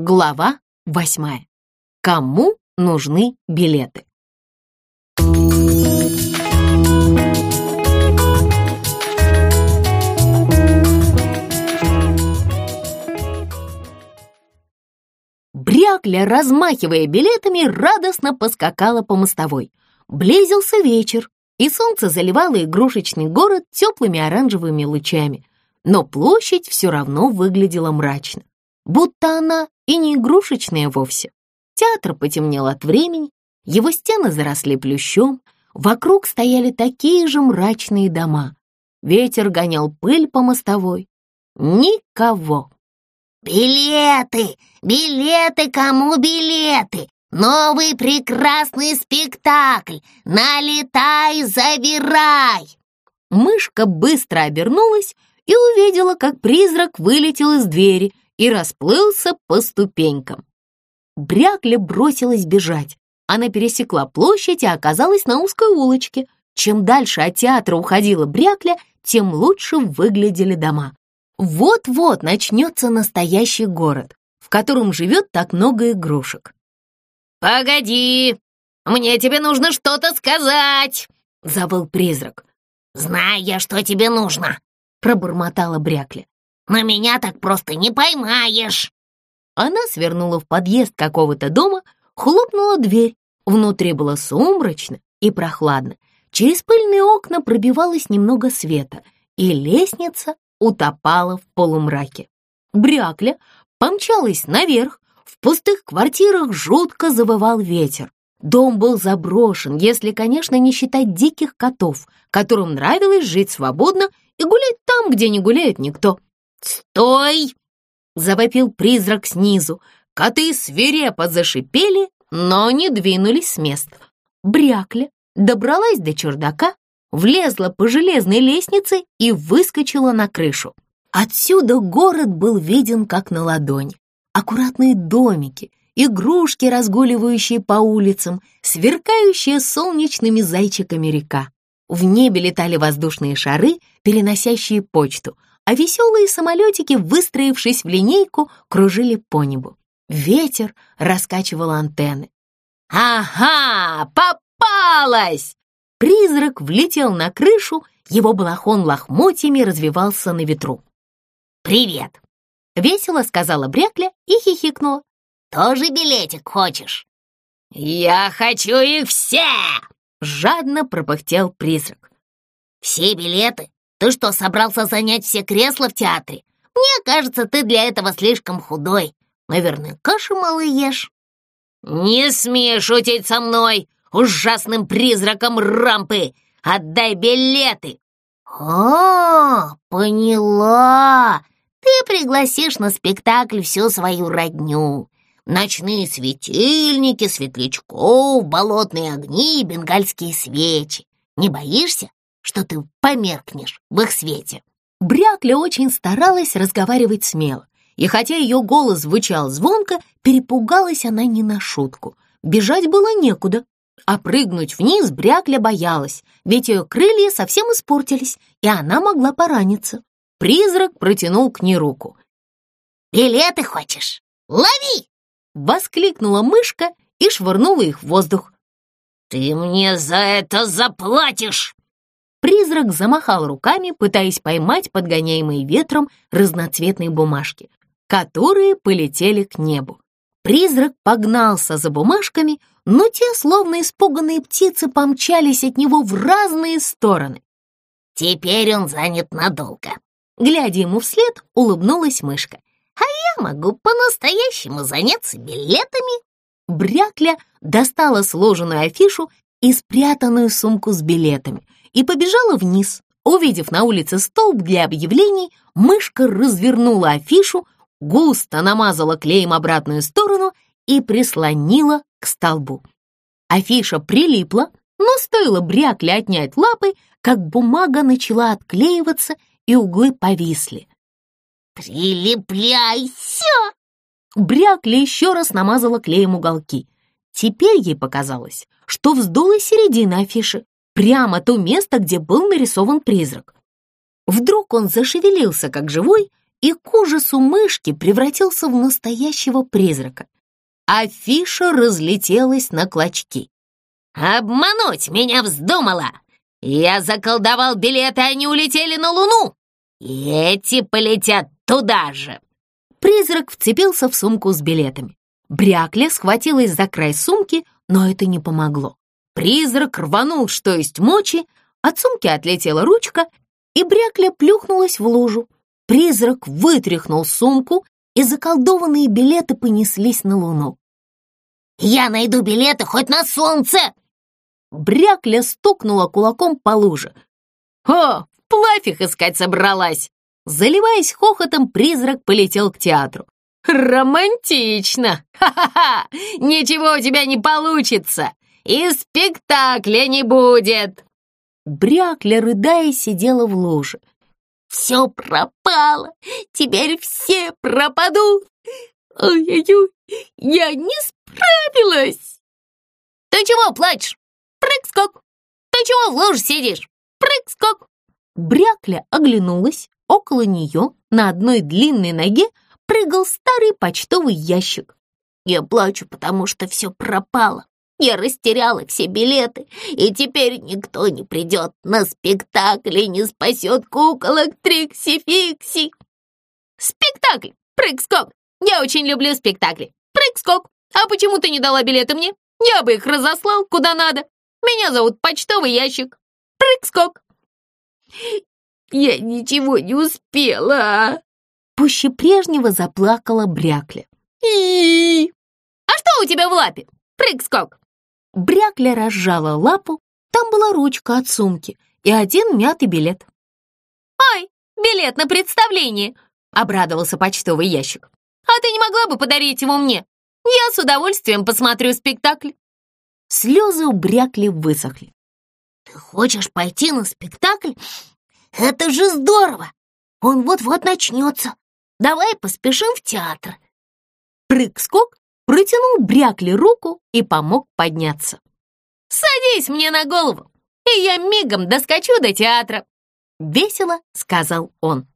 Глава восьмая. Кому нужны билеты? Брякля, размахивая билетами, радостно поскакала по мостовой. Близился вечер, и солнце заливало игрушечный город теплыми оранжевыми лучами. Но площадь все равно выглядела мрачно, будто она и не игрушечная вовсе. Театр потемнел от времени, его стены заросли плющом, вокруг стояли такие же мрачные дома. Ветер гонял пыль по мостовой. Никого. «Билеты! Билеты! Кому билеты? Новый прекрасный спектакль! Налетай, забирай!» Мышка быстро обернулась и увидела, как призрак вылетел из двери и расплылся по ступенькам. Брякля бросилась бежать. Она пересекла площадь и оказалась на узкой улочке. Чем дальше от театра уходила Брякля, тем лучше выглядели дома. Вот-вот начнется настоящий город, в котором живет так много игрушек. «Погоди, мне тебе нужно что-то сказать!» — завыл призрак. «Знаю я, что тебе нужно!» — пробормотала Брякля. «Но меня так просто не поймаешь!» Она свернула в подъезд какого-то дома, хлопнула дверь. Внутри было сумрачно и прохладно. Через пыльные окна пробивалось немного света, и лестница утопала в полумраке. Брякля помчалась наверх, в пустых квартирах жутко завывал ветер. Дом был заброшен, если, конечно, не считать диких котов, которым нравилось жить свободно и гулять там, где не гуляет никто. «Стой!» — завопил призрак снизу. Коты свирепо зашипели, но не двинулись с места. Брякля добралась до чердака, влезла по железной лестнице и выскочила на крышу. Отсюда город был виден как на ладони. Аккуратные домики, игрушки, разгуливающие по улицам, сверкающие солнечными зайчиками река. В небе летали воздушные шары, переносящие почту, а веселые самолетики, выстроившись в линейку, кружили по небу. Ветер раскачивал антенны. «Ага, попалась!» Призрак влетел на крышу, его балахон лохмотьями развивался на ветру. «Привет!» — весело сказала Брякля и хихикнула. «Тоже билетик хочешь?» «Я хочу их все!» — жадно пропыхтел призрак. «Все билеты? Ты что, собрался занять все кресла в театре? Мне кажется, ты для этого слишком худой. Наверное, каши мало ешь». «Не смей шутить со мной, ужасным призраком рампы! Отдай билеты!» «О, поняла! Ты пригласишь на спектакль всю свою родню. Ночные светильники, светлячков, болотные огни и бенгальские свечи. Не боишься, что ты померкнешь в их свете?» Брякля очень старалась разговаривать смело, и хотя ее голос звучал звонко, перепугалась она не на шутку. Бежать было некуда, а прыгнуть вниз Брякля боялась, ведь ее крылья совсем испортились, и она могла пораниться. Призрак протянул к ней руку. «Билеты хочешь? Лови!» Воскликнула мышка и швырнула их в воздух. «Ты мне за это заплатишь!» Призрак замахал руками, пытаясь поймать подгоняемые ветром разноцветные бумажки, которые полетели к небу. Призрак погнался за бумажками, но те, словно испуганные птицы, помчались от него в разные стороны. «Теперь он занят надолго», — глядя ему вслед, улыбнулась мышка. «А я могу по-настоящему заняться билетами». Брякля достала сложенную афишу и спрятанную сумку с билетами и побежала вниз. Увидев на улице столб для объявлений, мышка развернула афишу, густо намазала клеем обратную сторону и прислонила к столбу. Афиша прилипла, но стоило брякле отнять лапы, как бумага начала отклеиваться и углы повисли. «Прилепляйся!» Брякля еще раз намазала клеем уголки. Теперь ей показалось, что вздула середина афиши, прямо то место, где был нарисован призрак. Вдруг он зашевелился, как живой, и к ужасу мышки превратился в настоящего призрака. Афиша разлетелась на клочки. «Обмануть меня вздумала! Я заколдовал билеты, они улетели на Луну! И эти полетят туда же!» Призрак вцепился в сумку с билетами. Брякля схватилась за край сумки, но это не помогло. Призрак рванул, что есть мочи, от сумки отлетела ручка, и Брякля плюхнулась в лужу. Призрак вытряхнул сумку, и заколдованные билеты понеслись на луну. «Я найду билеты хоть на солнце!» Брякля стукнула кулаком по луже. «О, вплавь их искать собралась!» Заливаясь хохотом, призрак полетел к театру. «Романтично! Ха-ха-ха! Ничего у тебя не получится! И спектакля не будет!» Брякля, рыдая, сидела в луже. «Все пропало! Теперь все пропадут! Ой-ой-ой, я не справилась!» «Ты чего плачешь? Прыг-скок! Ты чего в луже сидишь? Прыг-скок!» Брякля оглянулась. Около нее на одной длинной ноге прыгал старый почтовый ящик. «Я плачу, потому что все пропало. Я растеряла все билеты, и теперь никто не придет на спектакль и не спасет куколок Трикси-Фикси. Спектакль! Прыг-скок! Я очень люблю спектакли. Прыг-скок! А почему ты не дала билеты мне? Я бы их разослал куда надо. Меня зовут почтовый ящик. Прыг-скок! Я ничего не успела. Пуще прежнего заплакала Брякля. И, А что у тебя в лапе? Прыг-скок! Брякля разжала лапу, там была ручка от сумки и один мятый билет. «Ой, билет на представление!» — обрадовался почтовый ящик. «А ты не могла бы подарить его мне? Я с удовольствием посмотрю спектакль». Слезы у Брякли высохли. «Ты хочешь пойти на спектакль? Это же здорово! Он вот-вот начнется. Давай поспешим в театр». Прыг-скок протянул Брякли руку и помог подняться. «Садись мне на голову, и я мигом доскочу до театра!» — весело сказал он.